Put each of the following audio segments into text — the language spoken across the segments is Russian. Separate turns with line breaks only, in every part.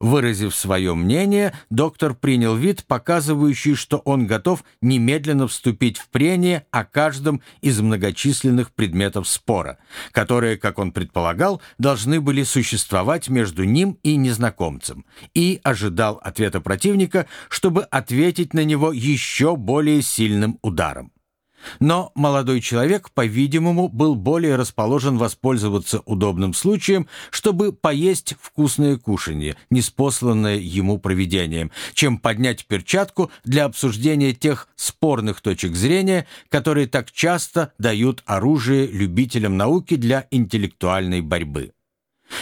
Выразив свое мнение, доктор принял вид, показывающий, что он готов немедленно вступить в прение о каждом из многочисленных предметов спора, которые, как он предполагал, должны были существовать между ним и незнакомцем, и ожидал ответа противника, чтобы ответить на него еще более сильным ударом. Но молодой человек, по-видимому, был более расположен воспользоваться удобным случаем, чтобы поесть вкусное кушанье, неспосланное ему провидением, чем поднять перчатку для обсуждения тех спорных точек зрения, которые так часто дают оружие любителям науки для интеллектуальной борьбы.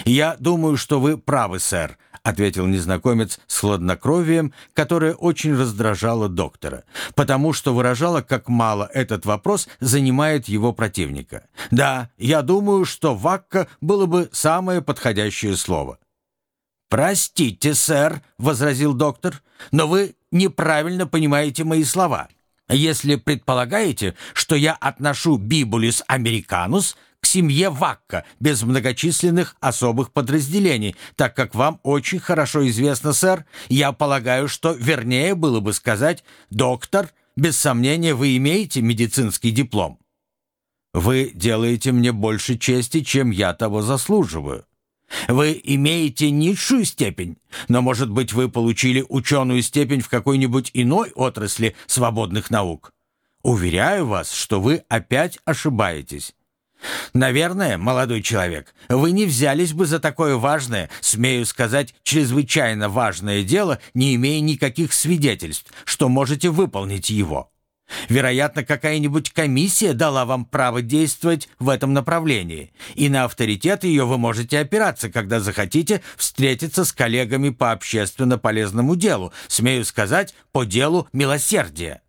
«Я думаю, что вы правы, сэр», — ответил незнакомец с хладнокровием, которое очень раздражало доктора, потому что выражало, как мало этот вопрос занимает его противника. «Да, я думаю, что «вакка» было бы самое подходящее слово». «Простите, сэр», — возразил доктор, «но вы неправильно понимаете мои слова. Если предполагаете, что я отношу «бибулис американус», к семье Вакка, без многочисленных особых подразделений, так как вам очень хорошо известно, сэр, я полагаю, что вернее было бы сказать «доктор», без сомнения, вы имеете медицинский диплом. Вы делаете мне больше чести, чем я того заслуживаю. Вы имеете низшую степень, но, может быть, вы получили ученую степень в какой-нибудь иной отрасли свободных наук. Уверяю вас, что вы опять ошибаетесь. Наверное, молодой человек, вы не взялись бы за такое важное, смею сказать, чрезвычайно важное дело, не имея никаких свидетельств, что можете выполнить его. Вероятно, какая-нибудь комиссия дала вам право действовать в этом направлении, и на авторитет ее вы можете опираться, когда захотите встретиться с коллегами по общественно полезному делу, смею сказать, по делу милосердия.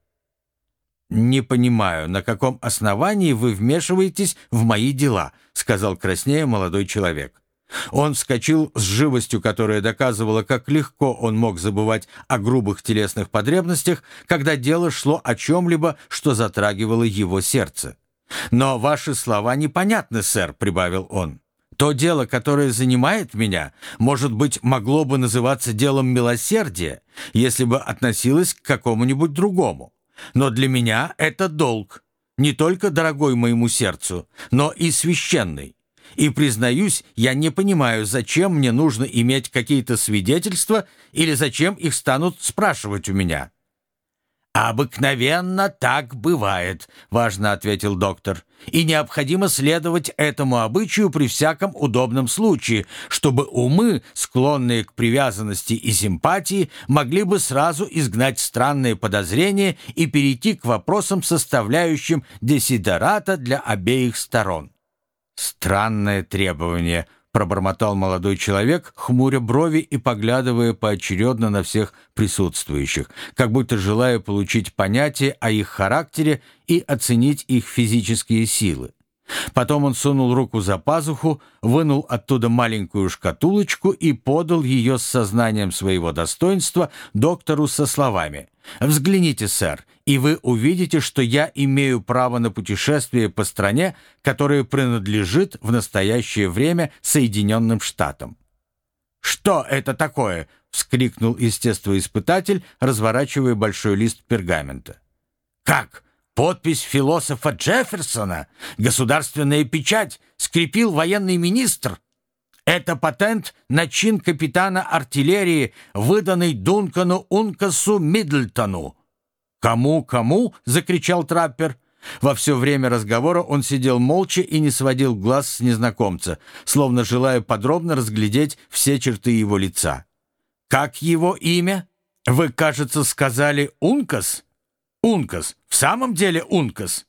«Не понимаю, на каком основании вы вмешиваетесь в мои дела», сказал краснея молодой человек. Он вскочил с живостью, которая доказывала, как легко он мог забывать о грубых телесных потребностях, когда дело шло о чем-либо, что затрагивало его сердце. «Но ваши слова непонятны, сэр», — прибавил он. «То дело, которое занимает меня, может быть, могло бы называться делом милосердия, если бы относилось к какому-нибудь другому. Но для меня это долг, не только дорогой моему сердцу, но и священный. И, признаюсь, я не понимаю, зачем мне нужно иметь какие-то свидетельства или зачем их станут спрашивать у меня. «Обыкновенно так бывает», — важно ответил доктор. «И необходимо следовать этому обычаю при всяком удобном случае, чтобы умы, склонные к привязанности и симпатии, могли бы сразу изгнать странные подозрения и перейти к вопросам, составляющим десидерата для обеих сторон». «Странное требование», пробормотал молодой человек, хмуря брови и поглядывая поочередно на всех присутствующих, как будто желая получить понятие о их характере и оценить их физические силы. Потом он сунул руку за пазуху, вынул оттуда маленькую шкатулочку и подал ее с сознанием своего достоинства доктору со словами «Взгляните, сэр, и вы увидите, что я имею право на путешествие по стране, которая принадлежит в настоящее время Соединенным Штатам». «Что это такое?» — вскрикнул естествоиспытатель, разворачивая большой лист пергамента. «Как?» Подпись философа Джефферсона, государственная печать, скрепил военный министр. Это патент на чин капитана артиллерии, выданный Дункану Ункасу Миддлтону. «Кому, кому?» — закричал траппер. Во все время разговора он сидел молча и не сводил глаз с незнакомца, словно желая подробно разглядеть все черты его лица. «Как его имя? Вы, кажется, сказали Ункас?» «Ункас! В самом деле Ункас!»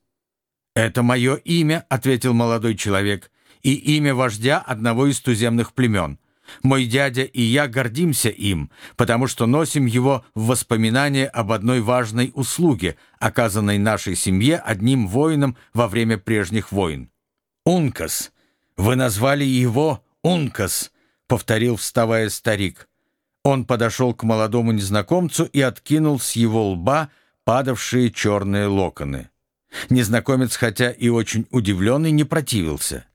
«Это мое имя», — ответил молодой человек, «и имя вождя одного из туземных племен. Мой дядя и я гордимся им, потому что носим его в воспоминание об одной важной услуге, оказанной нашей семье одним воином во время прежних войн. «Ункас! Вы назвали его Ункас!» — повторил, вставая старик. Он подошел к молодому незнакомцу и откинул с его лба падавшие черные локоны. Незнакомец, хотя и очень удивленный, не противился.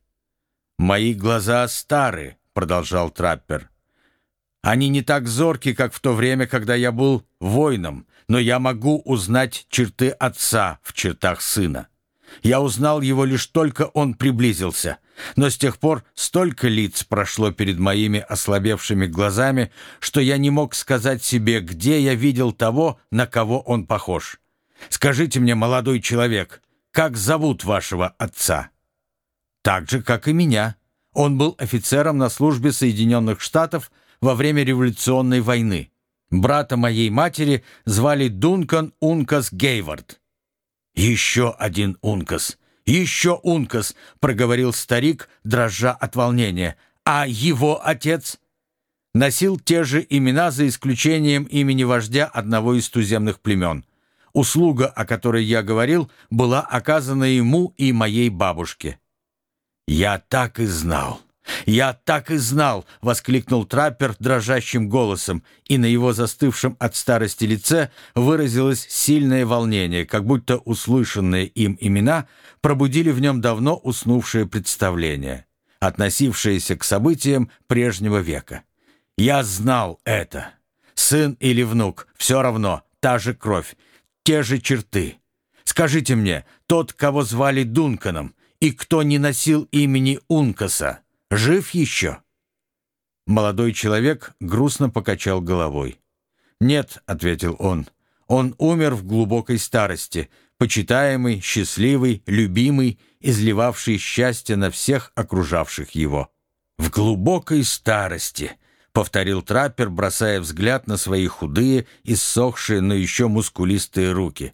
«Мои глаза стары», — продолжал траппер. Они не так зорки, как в то время, когда я был воином, но я могу узнать черты отца в чертах сына. Я узнал его лишь только он приблизился, но с тех пор столько лиц прошло перед моими ослабевшими глазами, что я не мог сказать себе, где я видел того, на кого он похож. Скажите мне, молодой человек, как зовут вашего отца? Так же, как и меня. Он был офицером на службе Соединенных Штатов во время революционной войны. Брата моей матери звали Дункан Ункас Гейвард. «Еще один Ункас! Еще Ункас!» — проговорил старик, дрожа от волнения. «А его отец?» Носил те же имена за исключением имени вождя одного из туземных племен. Услуга, о которой я говорил, была оказана ему и моей бабушке. «Я так и знал! «Я так и знал!» — воскликнул траппер дрожащим голосом, и на его застывшем от старости лице выразилось сильное волнение, как будто услышанные им имена пробудили в нем давно уснувшее представление, относившееся к событиям прежнего века. «Я знал это! Сын или внук, все равно, та же кровь, те же черты. Скажите мне, тот, кого звали Дунканом, и кто не носил имени Ункаса, Жив еще?» Молодой человек грустно покачал головой. «Нет», — ответил он, — «он умер в глубокой старости, почитаемый, счастливый, любимый, изливавший счастье на всех окружавших его». «В глубокой старости», — повторил траппер, бросая взгляд на свои худые, иссохшие, но еще мускулистые руки.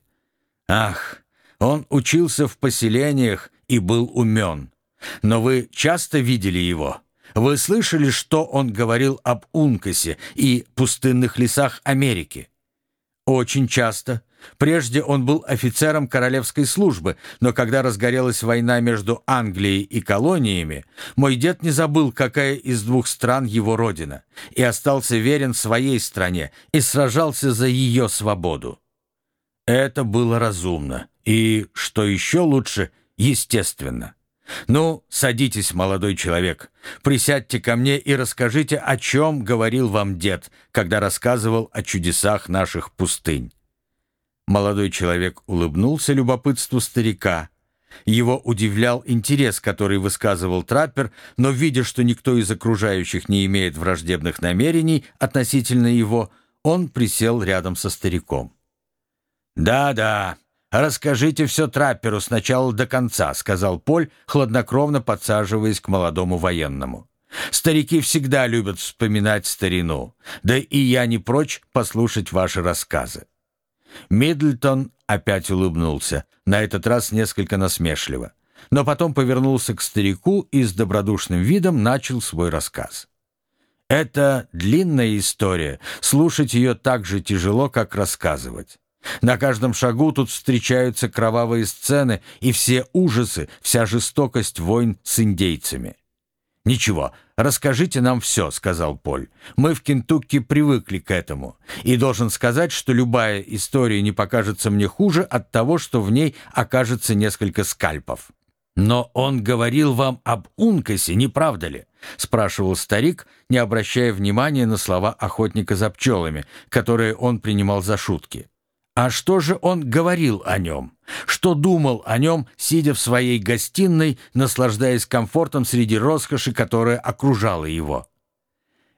«Ах, он учился в поселениях и был умен. Но вы часто видели его? Вы слышали, что он говорил об Ункасе и пустынных лесах Америки? Очень часто. Прежде он был офицером королевской службы, но когда разгорелась война между Англией и колониями, мой дед не забыл, какая из двух стран его родина, и остался верен своей стране и сражался за ее свободу. Это было разумно и, что еще лучше, естественно. «Ну, садитесь, молодой человек. Присядьте ко мне и расскажите, о чем говорил вам дед, когда рассказывал о чудесах наших пустынь». Молодой человек улыбнулся любопытству старика. Его удивлял интерес, который высказывал траппер, но, видя, что никто из окружающих не имеет враждебных намерений относительно его, он присел рядом со стариком. «Да-да, «Расскажите все трапперу сначала до конца», — сказал Поль, хладнокровно подсаживаясь к молодому военному. «Старики всегда любят вспоминать старину, да и я не прочь послушать ваши рассказы». Миддлтон опять улыбнулся, на этот раз несколько насмешливо, но потом повернулся к старику и с добродушным видом начал свой рассказ. «Это длинная история, слушать ее так же тяжело, как рассказывать. На каждом шагу тут встречаются кровавые сцены и все ужасы, вся жестокость войн с индейцами. «Ничего, расскажите нам все», — сказал Поль. «Мы в Кентукки привыкли к этому, и должен сказать, что любая история не покажется мне хуже от того, что в ней окажется несколько скальпов». «Но он говорил вам об Ункасе, не правда ли?» — спрашивал старик, не обращая внимания на слова охотника за пчелами, которые он принимал за шутки. А что же он говорил о нем? Что думал о нем, сидя в своей гостиной, наслаждаясь комфортом среди роскоши, которая окружала его?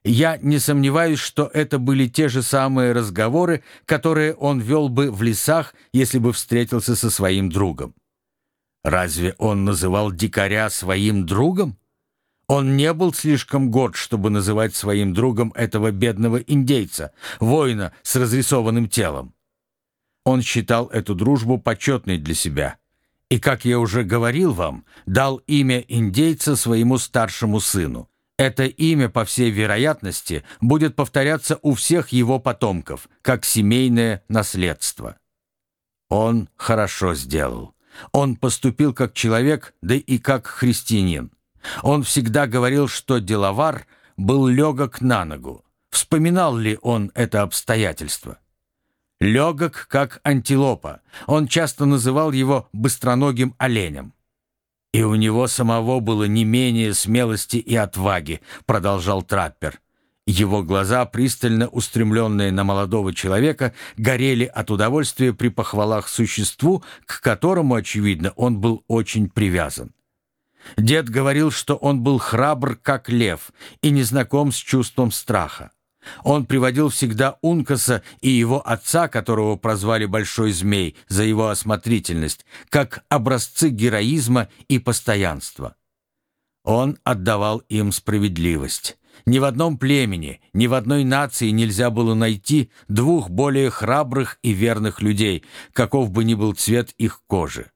Я не сомневаюсь, что это были те же самые разговоры, которые он вел бы в лесах, если бы встретился со своим другом. Разве он называл дикаря своим другом? Он не был слишком горд, чтобы называть своим другом этого бедного индейца, воина с разрисованным телом. Он считал эту дружбу почетной для себя. И, как я уже говорил вам, дал имя индейца своему старшему сыну. Это имя, по всей вероятности, будет повторяться у всех его потомков, как семейное наследство. Он хорошо сделал. Он поступил как человек, да и как христианин. Он всегда говорил, что деловар был легок на ногу. Вспоминал ли он это обстоятельство? Легок, как антилопа. Он часто называл его быстроногим оленем. «И у него самого было не менее смелости и отваги», — продолжал траппер. Его глаза, пристально устремленные на молодого человека, горели от удовольствия при похвалах существу, к которому, очевидно, он был очень привязан. Дед говорил, что он был храбр, как лев, и не знаком с чувством страха. Он приводил всегда Ункаса и его отца, которого прозвали Большой Змей за его осмотрительность, как образцы героизма и постоянства. Он отдавал им справедливость. Ни в одном племени, ни в одной нации нельзя было найти двух более храбрых и верных людей, каков бы ни был цвет их кожи.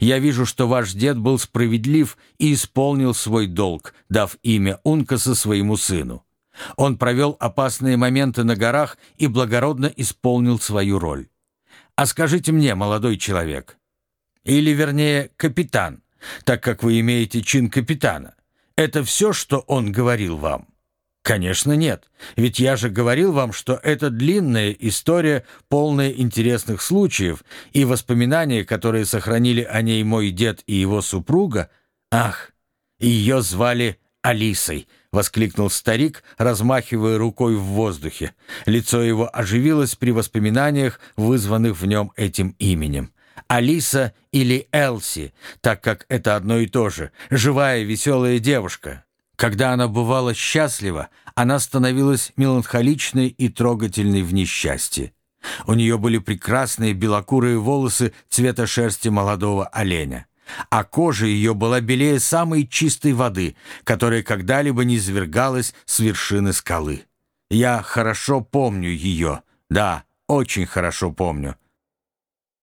Я вижу, что ваш дед был справедлив и исполнил свой долг, дав имя Ункаса своему сыну. Он провел опасные моменты на горах и благородно исполнил свою роль. А скажите мне, молодой человек, или, вернее, капитан, так как вы имеете чин капитана, это все, что он говорил вам? Конечно, нет. Ведь я же говорил вам, что это длинная история, полная интересных случаев, и воспоминания, которые сохранили о ней мой дед и его супруга, ах, ее звали Алисой, воскликнул старик, размахивая рукой в воздухе. Лицо его оживилось при воспоминаниях, вызванных в нем этим именем. Алиса или Элси, так как это одно и то же, живая веселая девушка. Когда она бывала счастлива, она становилась меланхоличной и трогательной в несчастье. У нее были прекрасные белокурые волосы цвета шерсти молодого оленя, а кожа ее была белее самой чистой воды, которая когда-либо не извергалась с вершины скалы. Я хорошо помню ее, да, очень хорошо помню.